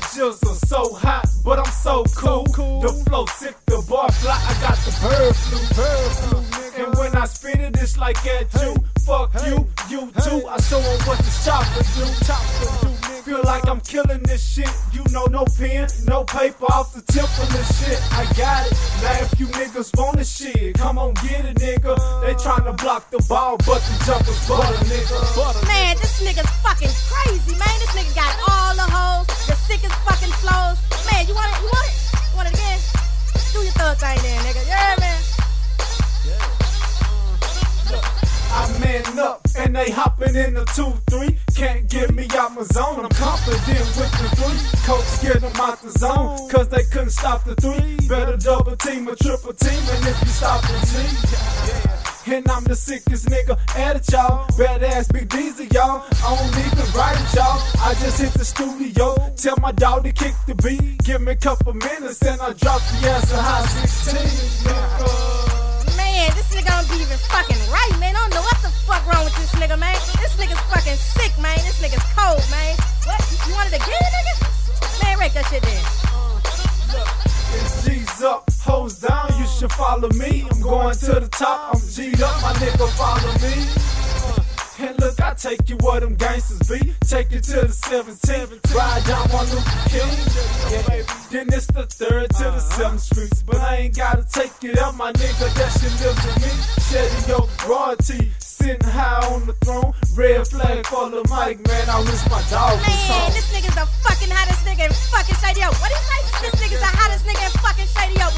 It's straight jizzle, so hot, but I'm so cool. The flow sick, the bar fly, I got the bird flu, bird flu. And when I spit it, it's like at you. Fuck you, you too. I show show 'em what the chopper do. Chopper do. Feel like I'm killing this shit. You know, no pen, no paper off the tip of this shit. I got it. Now if you niggas want this shit, come on get it, nigga. They tryna block the ball, but the jumpers butter, nigga. Man, this nigga's fucking nigga. Yeah, man. I man up and they hopping in the 2-3. Can't get me out my zone. I'm confident with the three. Coach scared them out the zone. Cause they couldn't stop the three. Better double team or triple team. And if you stop the G. And I'm the sickest nigga at it, y'all. Badass Big Diesel, y'all. I don't need to write it, y'all. I just hit the studio. Tell my dog to kick the beat. Give me a couple minutes and I drop the ass a high 16. Nigga. Man, this nigga don't be even fucking right, man. I don't know what the fuck wrong with this nigga, man. This nigga's fucking sick, man. This nigga's cold, man. What? You wanted again, nigga? Man, break that shit. It's G's up, hoes down, should follow me. I'm going to the top, I'm G'd up, my nigga follow me. Uh, And look, I take you where them gangsters be. Take you to the 17th, ride down one Luther King. Yeah, then it's the third to the seventh streets. But I ain't gotta take it up, my nigga, that shit lives with me. Shedding your royalty, sitting high on the throne. Red flag for the mic, man, I wish my dog was Man, home. this nigga's the fucking hottest nigga in fucking Shady Oak. What do you say? This nigga's the hottest nigga in fucking Shady Oak,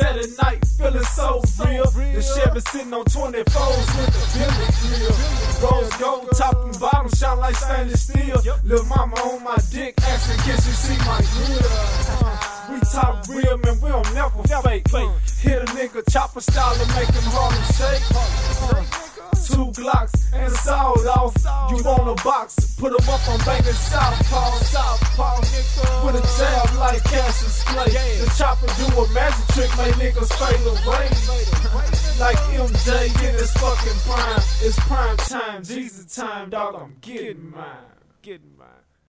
Saturday night, feeling so real. The Chevy sitting on 24s with the billet grill. Rose gold, top and bottom, shine like stainless steel. Lil' mama on my dick, asking can she see my grill. We talk real, man, we don't never fake. Hit a nigga chopper style and make him Harlem shake. Two Glocks and a sawed off. You want a box? Put 'em up on banging Southpaw, Southpaw. With a jab like Cassius Clay. The chopper do a magic trick, make niggas fade away. Like MJ in his fucking prime. It's prime time, Jesus time, dog. I'm getting mine. Getting mine.